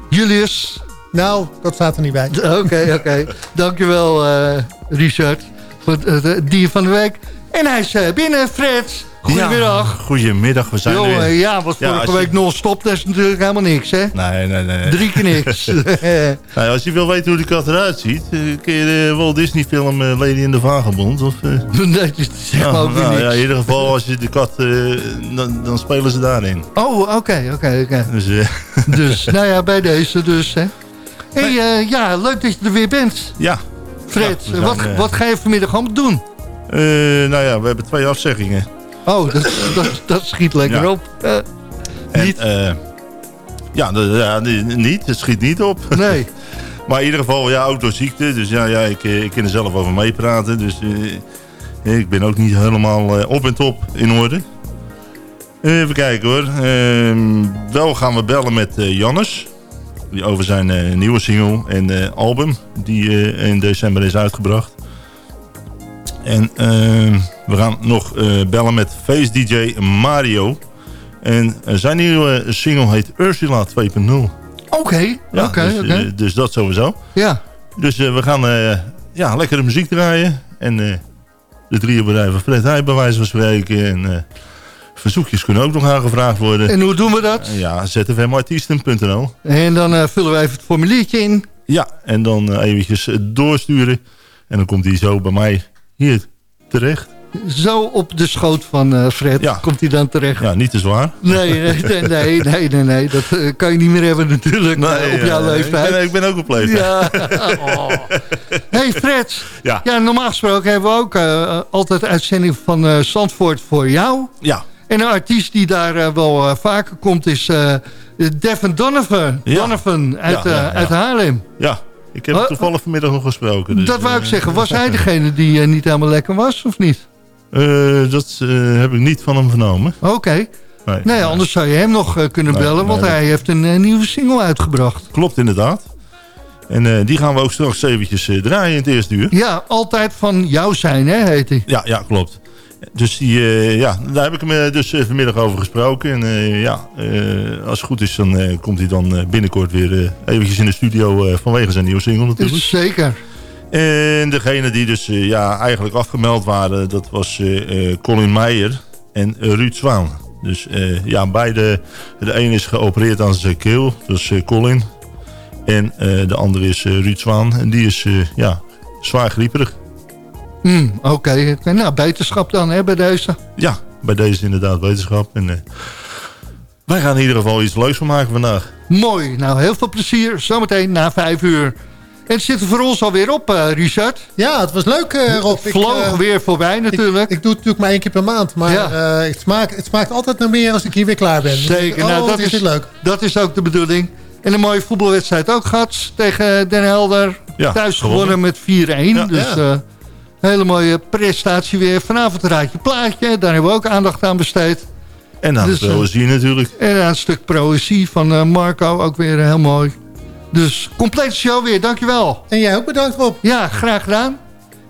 Julius. Nou, dat staat er niet bij. Oké, oké. Okay. Dankjewel, uh, Richard. Voor het dier van de week. En hij is uh, binnen, Fred. Goedemiddag. Ja, goedemiddag, we zijn er. Ja, wat vorige week je... non-stop, dat is natuurlijk helemaal niks, hè? Nee, nee, nee. Drie keer niks. nou, als je wil weten hoe die kat eruit ziet, uh, kun je de Walt Disney film uh, Lady in the Vagabond? Of, uh... nee, zeg maar ook nou, ja, in ieder geval, als je de kat, dan, dan, spelen ze daarin. Oh, oké, oké, oké. Dus, dus, nou ja, bij deze dus, hè. hey, ja, leuk dat je er weer bent. Ja. Fred, ja, wat, wat ga je vanmiddag allemaal doen? Nou ja, we hebben twee afzeggingen. Oh, dat, dat, dat schiet lekker op. Uh, en, niet? Uh, ja, ja, niet. Het schiet niet op. Nee. maar in ieder geval, ja, autoziekte. Dus ja, ja ik, ik kan er zelf over meepraten. Dus uh, ik ben ook niet helemaal op en top in orde. Even kijken hoor. Ehm, wel gaan we bellen met Jannes. Die over zijn nieuwe single en album. Die in december is uitgebracht. En uh, we gaan nog uh, bellen met Face DJ Mario. En uh, zijn nieuwe single heet Ursula 2.0. Oké, okay, ja, oké, dus, okay. dus, dat sowieso. Ja. Dus we gaan ja, lekkere muziek draaien. En de drie bedrijven Fred Heij bij wijze van spreken. En verzoekjes kunnen ook nog aangevraagd worden. En hoe doen we dat? Ja, zfmartiesten.nl. En dan vullen we even het formuliertje in. Ja, en dan eventjes doorsturen. En dan komt hij zo bij mij hier terecht. Zo op de schoot van uh, Fred ja. komt hij dan terecht. Ja, niet te zwaar. Nee, nee, nee, nee, nee, nee. dat uh, kan je niet meer hebben natuurlijk nee, uh, op jouw leeftijd. Nee, ik ben ook op leeftijd. Ja. oh. hey Fred, ja. ja. normaal gesproken hebben we ook altijd uitzending van Zandvoort voor jou. Ja. En een artiest die daar wel vaker komt is Devin Donovan. Donovan uit, uit Haarlem. Ja, ik heb toevallig vanmiddag nog gesproken. Dus, dat wou ik zeggen. Was hij degene die uh, niet helemaal lekker was, of niet? Uh, dat heb ik niet van hem vernomen. Oké. Okay. Nee, nee, anders zou je hem nog kunnen bellen, nee, want hij heeft een nieuwe single uitgebracht. Klopt inderdaad. En die gaan we ook straks eventjes draaien in het eerste uur. Ja, altijd van jou zijn, hè, heet hij. Ja, ja, klopt. Dus die, uh, ja, daar heb ik hem uh, dus uh, vanmiddag over gesproken. En ja, als het goed is, dan komt hij dan binnenkort weer eventjes in de studio vanwege zijn nieuwe single natuurlijk. Zeker. En degene die dus ja, eigenlijk afgemeld waren, dat was Colin Meijer en Ruud Zwaan. Dus ja, beide, de een is geopereerd aan zijn keel, dat is Colin. En de andere is Ruud Zwaan en die is ja, zwaar grieperig. Hmm, oké, nou beterschap dan hè, bij deze? Ja, bij deze inderdaad wetenschap. En, wij gaan in ieder geval iets leuks van maken vandaag. Mooi, nou heel veel plezier. Zometeen na vijf uur. En het zit er voor ons alweer op, uh, Richard. Ja, het was leuk, uh, Rob. Het vloog ik, uh, weer voorbij natuurlijk. Ik, ik, doe het natuurlijk maar één keer per maand. Maar ja. het, smaakt, het smaakt altijd naar meer als ik hier weer klaar ben. Zeker, dus, nou, dat is, leuk. Dat is ook de bedoeling. En een mooie voetbalwedstrijd ook gehad tegen Den Helder. Ja, Thuis gewonnen met 4-1. Ja, dus ja. Hele mooie prestatie weer. Vanavond een raadje plaatje. Daar hebben we ook aandacht aan besteed. En aan dus, poëzie natuurlijk. En aan een stuk poëzie van Marco. Ook weer heel mooi. Dus complete show weer, dankjewel. En jij ook bedankt Rob. Ja, graag gedaan.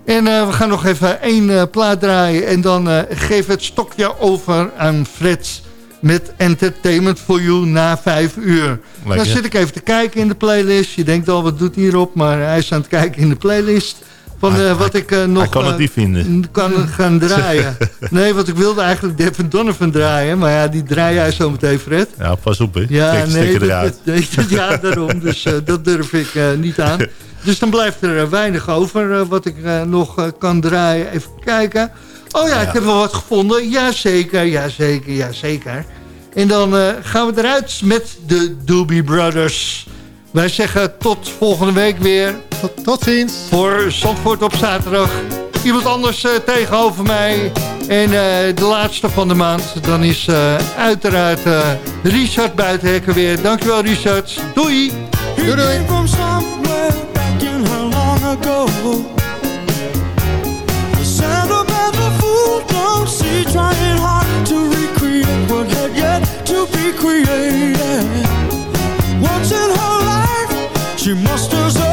En uh, we gaan nog even één uh, plaat draaien. En dan uh, geef het stokje over aan Fred met Entertainment for You na vijf uur. Lekker. Dan zit ik even te kijken in de playlist. Je denkt al, wat doet hij hierop? Maar hij is aan het kijken in de playlist van uh, wat ik uh, nog... Kan het niet vinden. Kan gaan draaien. nee, want ik wilde eigenlijk Devin Donovan draaien. Maar ja, die draai jij zo meteen, Fred. Ja, pas op, hè. Ja, nee, dat, dat, ja, daarom. Dus dat durf ik niet aan. Dus dan blijft er weinig over wat ik nog kan draaien. Even kijken. Oh ja, ja, ik heb wel wat gevonden. Jazeker, jazeker, jazeker. En dan gaan we eruit met de Doobie Brothers... Wij zeggen tot volgende week weer. Tot, tot ziens. Voor Zandvoort op zaterdag. Iemand anders uh, tegenover mij. En uh, de laatste van de maand. Dan is uh, uiteraard Richard Buitenhekken weer. Dankjewel Richard. Doei. Doei doei. Trying hard to recreate what had yet to be created She musters up.